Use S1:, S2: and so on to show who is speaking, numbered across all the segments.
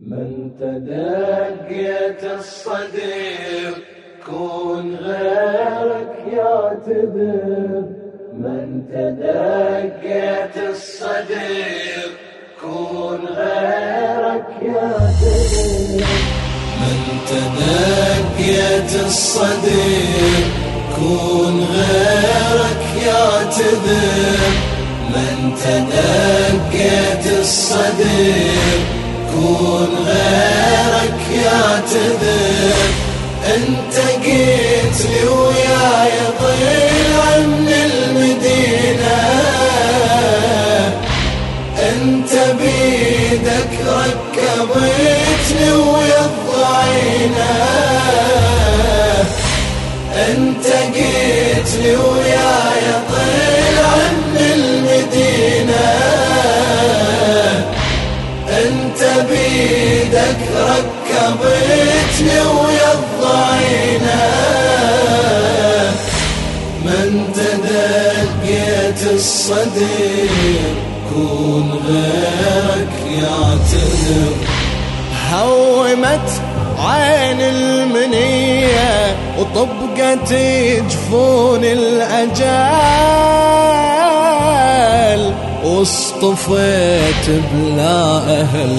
S1: من تدقيت الصديق كون غيرك يعتذر من تدقيت الصديق كون غيرك يعتذر من تدقيت الصديق كون غيرك يعتذر من تدقيت الصديق يكون غيرك يعتذر. أنت قلت لي وياي ضيع من المدينة أنت بيدك ركبتني ويا الضعينة. أنت قلت لي وياي بيدك ركبتني ويا الضعينة. من تدقيت الصديق كون غيرك يعتذر.
S2: هومت عين المنية وطبقت جفون الأجال. واصطفيت بلا أهل.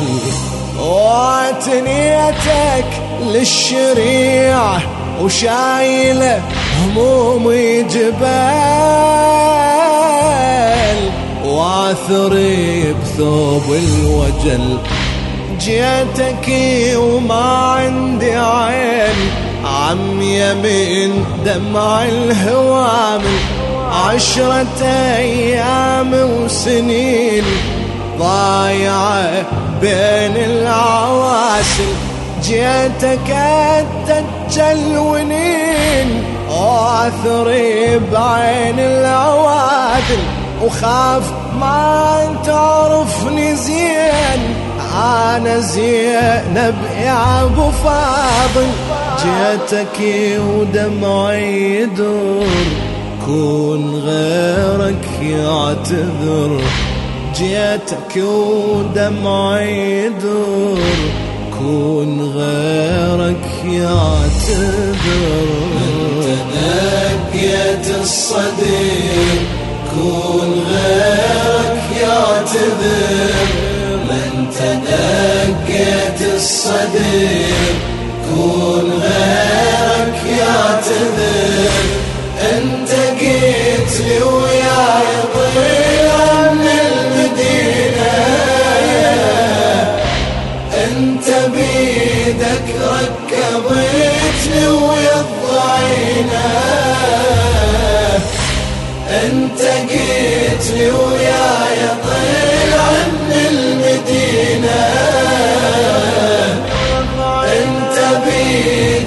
S2: وعتنيتك للشريعة وشايلة همومي جبال. واثري بثوب الوجل. جيتك وما عندي عين. عم يمين دمع الهوامل. عشرة أيام وسنين ضايعة بين العواسل جيتك أتجل ونين وأثري بعين العوادل وخاف ما تعرفني زين أنا زينب يا أبو فاضل. جيتك ودمعي يدور. كون غيرك يعتذر جيتك ودمعي يدور. كون غيرك يعتذر.
S1: من تنقيت الصديق كون غيرك يعتذر. من تنقيت الصديق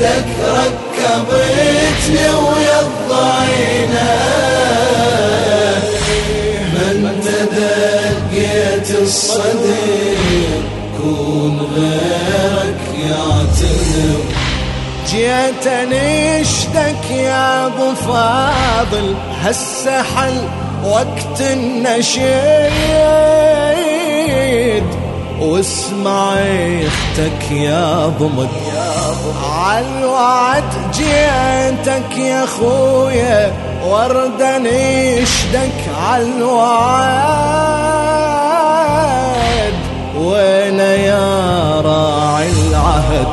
S1: بيدك ركبتني ويا الضعينة من تدقيت الصديق كون غيرك يعتذر.
S2: جيت نشتك يا أبو فاضل هسه حل وقت النشيد. واسمع أختك يا ضمد عالوعد جيتك يا خويا ورد نشدك عالوعد وين يا راعي العهد؟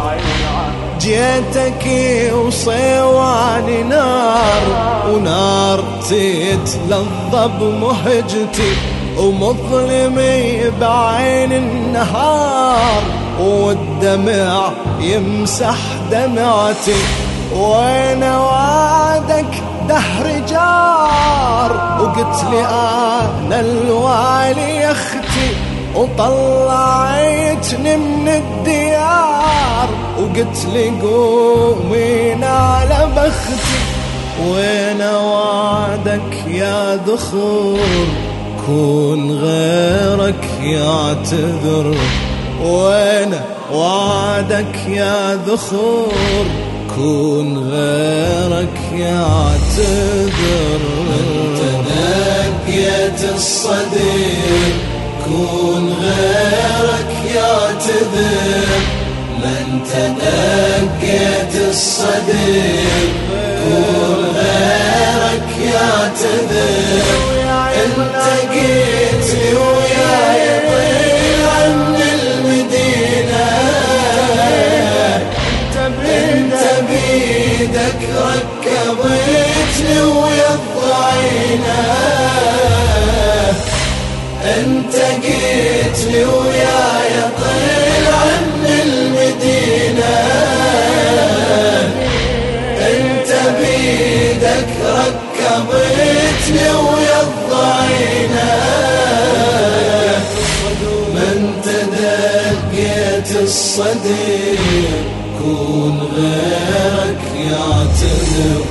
S2: جيتك وصيواني نار ونار تتلظى بمهجتي ومظلمي بعين النهار والدمع يمسح دمعتي وين وعدك دهر جار؟ وقلت لي أنا الوالي يا أختي وطلعتني من الديار. وقلت لي قومين على بختي وين وعدك يا ذخور؟ كون غيرك يعتذر. وين وعدك يا ذخور كون غيرك يعتذر.
S1: تنقيت الصديق كون غيرك يعتذر. أنت دقيت الصدر لي ويا الضعينة من تدقيت الصديق كون غيرك يعتذر.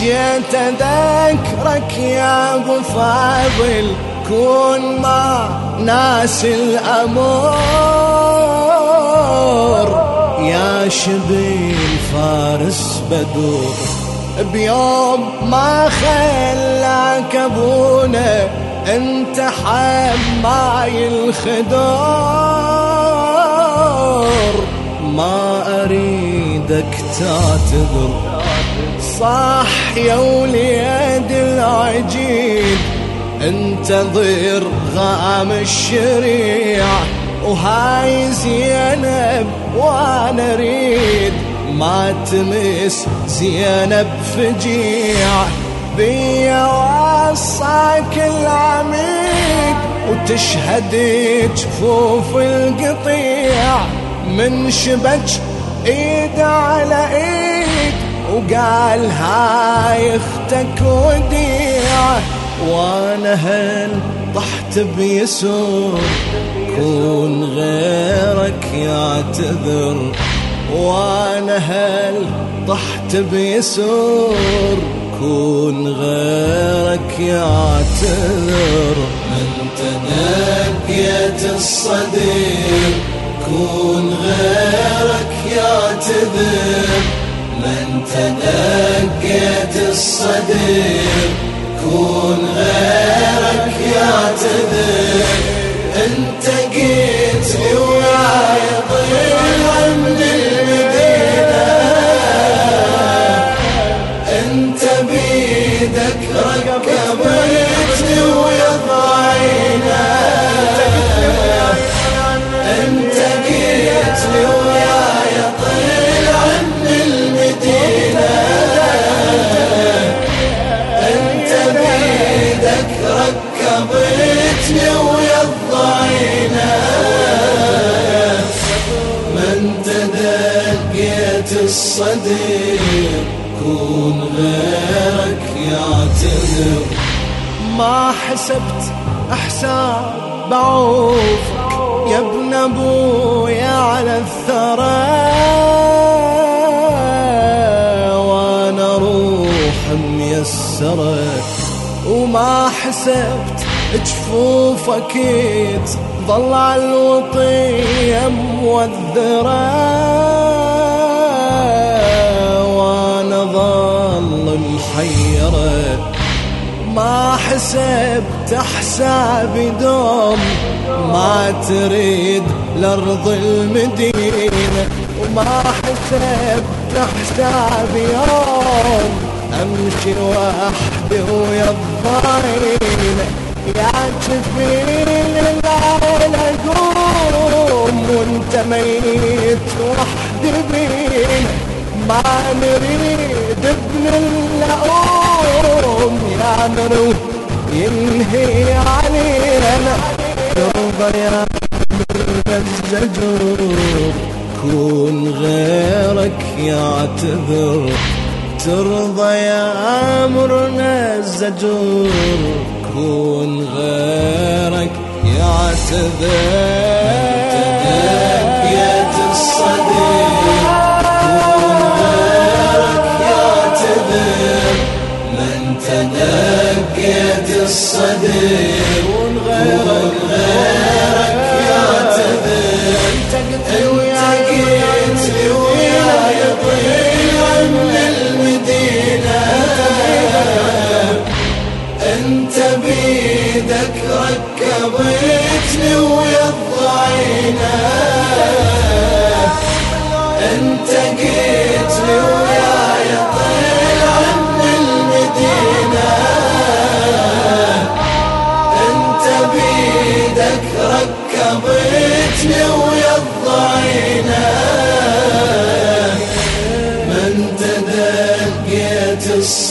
S2: جيت اذكرك يا أبو فاضل كون ما ناس الأمور. يا شبيل فارس بدور. بيوم ما خلاك أبونا أنت حماي الخدور. ما أريدك تعتذر. صح يا وليد العجيب. انتظر غام الشريع وهاي زينب وأنا أريد. ما تمس زينب فجيع بيا وصاك العميد وتشهد جفوف القطيع. من شبك إيد على إيد وقال هاي أختك وديعه وأنا هل طحت بيسور كون غيرك يعتذر. وأنا هل طحت بيسور؟ كون غيرك يعتذر.
S1: من تنقيت الصدير كون غيرك يعتذر. من تنقيت الصدير كون غيرك يعتذر. أنت أنت بيدك ركبتني ويا أنت قيت لي وياي طير عن المدينة. أنت بيدك ركبتني ويا الضعينة من تدقيت الصديق كون غيرك يعتذر.
S2: ما حسبت أحساب بعوفك يا ابن أبويا على الثرى. وأنا روح ميسرة. وما حسبت جفوفك ظل على الوطية موذرة محيرة ما حسبت حسابي دوم. ما تريد لأرض المدينة. وما حسبت حسابي يوم. أمشي وحدي ويا الضاينة يا جبين العيلة قوم وأنت ميت وحدي بينا. ما نريد ابن اللؤوم يا مرو ينهي علينا يرضى يا الزجور كون غيرك يعتذر ترضى يا امرنا الزجور كون غيرك يعتذر
S1: تدقيت الصديق الصدر ونغيرك غيرك يا تذر انت قلت لي وياي طير من المدينة انت بيدك ركبتني ويا الضعينة. أنت قلت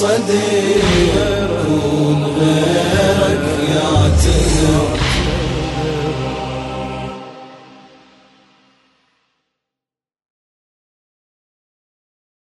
S1: الصدر